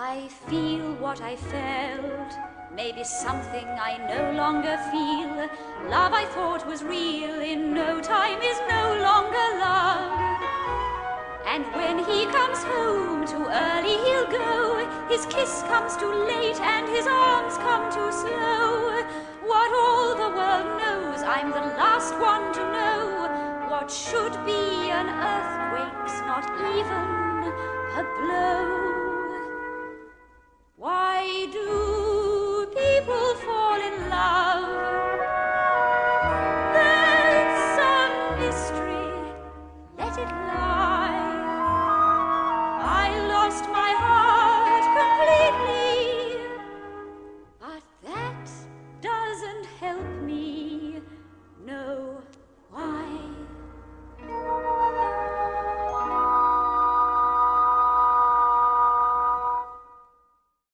I feel what I felt. Maybe something I no longer feel. Love I thought was real in no time is no longer love. And when he comes home too early, he'll go. His kiss comes too late, and his arms come too slow. What all the world knows, I'm the last one to know. What should be an earthquake's not even a blow.